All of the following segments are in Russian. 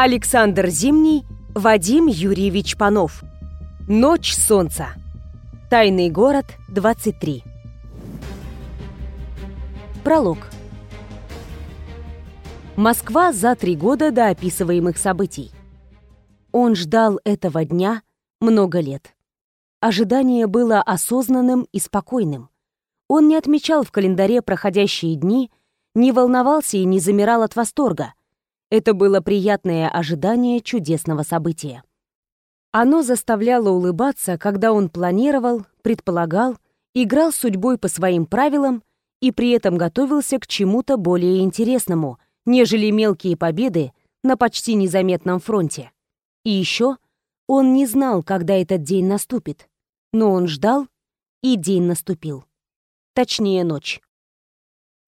Александр Зимний, Вадим Юрьевич Панов. Ночь солнца. Тайный город, 23. Пролог. Москва за три года до описываемых событий. Он ждал этого дня много лет. Ожидание было осознанным и спокойным. Он не отмечал в календаре проходящие дни, не волновался и не замирал от восторга. Это было приятное ожидание чудесного события. Оно заставляло улыбаться, когда он планировал, предполагал, играл судьбой по своим правилам и при этом готовился к чему-то более интересному, нежели мелкие победы на почти незаметном фронте. И еще он не знал, когда этот день наступит, но он ждал, и день наступил. Точнее, ночь.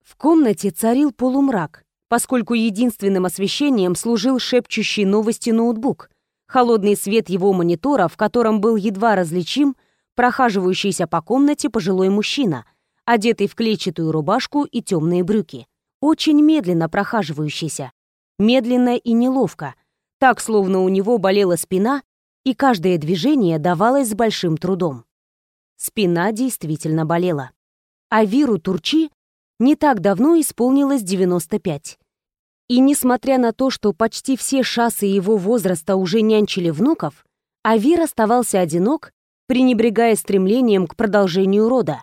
В комнате царил полумрак, поскольку единственным освещением служил шепчущий новости ноутбук, холодный свет его монитора, в котором был едва различим прохаживающийся по комнате пожилой мужчина, одетый в клетчатую рубашку и темные брюки. Очень медленно прохаживающийся. Медленно и неловко, так, словно у него болела спина, и каждое движение давалось с большим трудом. Спина действительно болела. А Виру Турчи не так давно исполнилось 95. И несмотря на то, что почти все шассы его возраста уже нянчили внуков, Авир оставался одинок, пренебрегая стремлением к продолжению рода.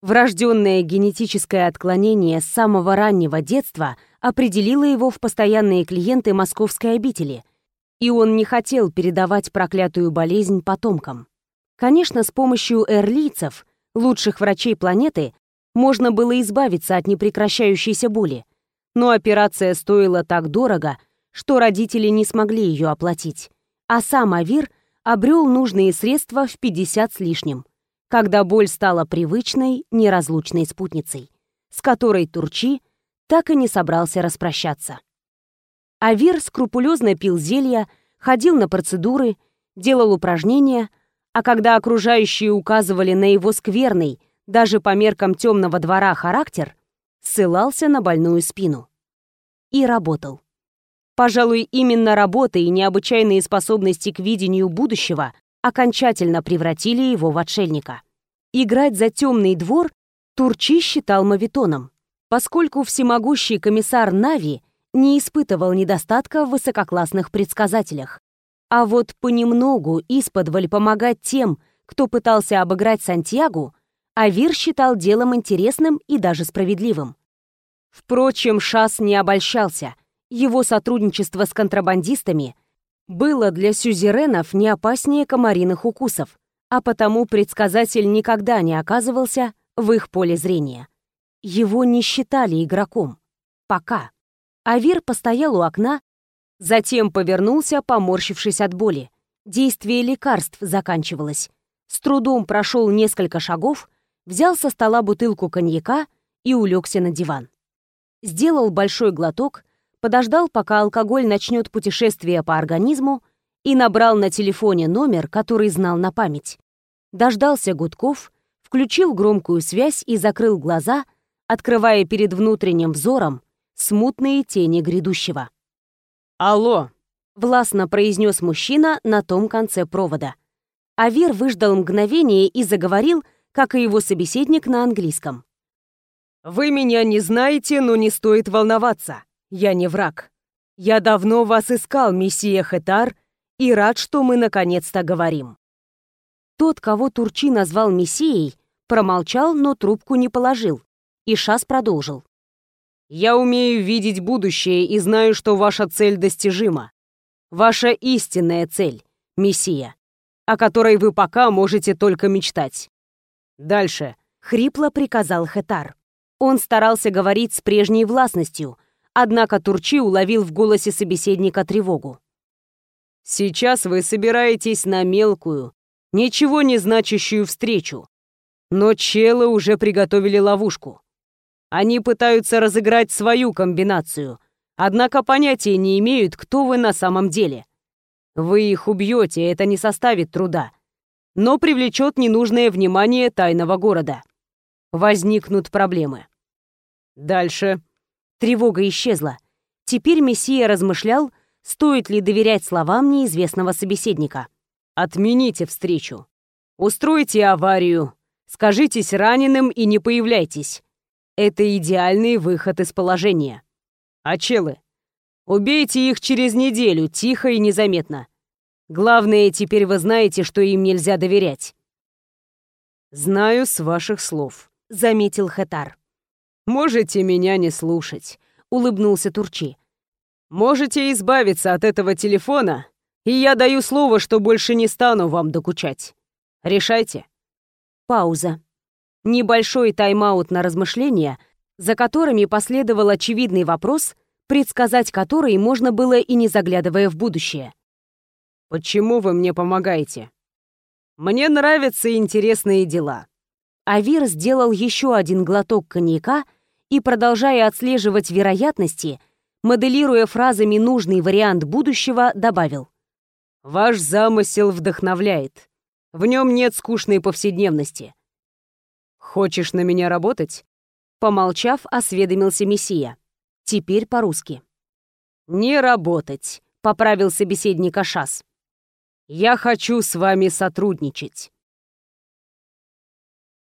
Врожденное генетическое отклонение с самого раннего детства определило его в постоянные клиенты московской обители, и он не хотел передавать проклятую болезнь потомкам. Конечно, с помощью эрлийцев, лучших врачей планеты, можно было избавиться от непрекращающейся боли. Но операция стоила так дорого, что родители не смогли ее оплатить. А сам Авир обрел нужные средства в 50 с лишним, когда боль стала привычной, неразлучной спутницей, с которой Турчи так и не собрался распрощаться. Авир скрупулезно пил зелья, ходил на процедуры, делал упражнения, а когда окружающие указывали на его скверный, даже по меркам темного двора характер, ссылался на больную спину. И работал. Пожалуй, именно работа и необычайные способности к видению будущего окончательно превратили его в отшельника. Играть за темный двор Турчи считал мавитоном, поскольку всемогущий комиссар Нави не испытывал недостатка в высококлассных предсказателях. А вот понемногу исподволь помогать тем, кто пытался обыграть Сантьягу, Авир считал делом интересным и даже справедливым. Впрочем, Шас не обольщался. Его сотрудничество с контрабандистами было для сюзеренов не опаснее комариных укусов, а потому предсказатель никогда не оказывался в их поле зрения. Его не считали игроком. Пока. Авир постоял у окна, затем повернулся, поморщившись от боли. Действие лекарств заканчивалось. С трудом прошел несколько шагов взял со стола бутылку коньяка и улегся на диван. Сделал большой глоток, подождал, пока алкоголь начнет путешествие по организму, и набрал на телефоне номер, который знал на память. Дождался гудков, включил громкую связь и закрыл глаза, открывая перед внутренним взором смутные тени грядущего. «Алло!» — властно произнес мужчина на том конце провода. Авир выждал мгновение и заговорил, как и его собеседник на английском. «Вы меня не знаете, но не стоит волноваться. Я не враг. Я давно вас искал, мессия Хетар, и рад, что мы наконец-то говорим». Тот, кого Турчи назвал мессией, промолчал, но трубку не положил. И Шас продолжил. «Я умею видеть будущее и знаю, что ваша цель достижима. Ваша истинная цель, мессия, о которой вы пока можете только мечтать. Дальше!» — хрипло приказал Хетар. Он старался говорить с прежней властностью, однако Турчи уловил в голосе собеседника тревогу. «Сейчас вы собираетесь на мелкую, ничего не значащую встречу, но челы уже приготовили ловушку. Они пытаются разыграть свою комбинацию, однако понятия не имеют, кто вы на самом деле. Вы их убьете, это не составит труда но привлечет ненужное внимание тайного города. Возникнут проблемы. Дальше. Тревога исчезла. Теперь Мессия размышлял, стоит ли доверять словам неизвестного собеседника. «Отмените встречу. Устройте аварию. Скажитесь раненым и не появляйтесь. Это идеальный выход из положения. А челы? Убейте их через неделю, тихо и незаметно. Главное, теперь вы знаете, что им нельзя доверять». «Знаю с ваших слов», — заметил Хетар. «Можете меня не слушать», — улыбнулся Турчи. «Можете избавиться от этого телефона, и я даю слово, что больше не стану вам докучать. Решайте». Пауза. Небольшой тайм-аут на размышления, за которыми последовал очевидный вопрос, предсказать который можно было и не заглядывая в будущее. «Почему вы мне помогаете?» «Мне нравятся интересные дела». Авир сделал еще один глоток коньяка и, продолжая отслеживать вероятности, моделируя фразами нужный вариант будущего, добавил. «Ваш замысел вдохновляет. В нем нет скучной повседневности. Хочешь на меня работать?» Помолчав, осведомился Мессия. Теперь по-русски. «Не работать», — поправил собеседник Ашас. «Я хочу с вами сотрудничать».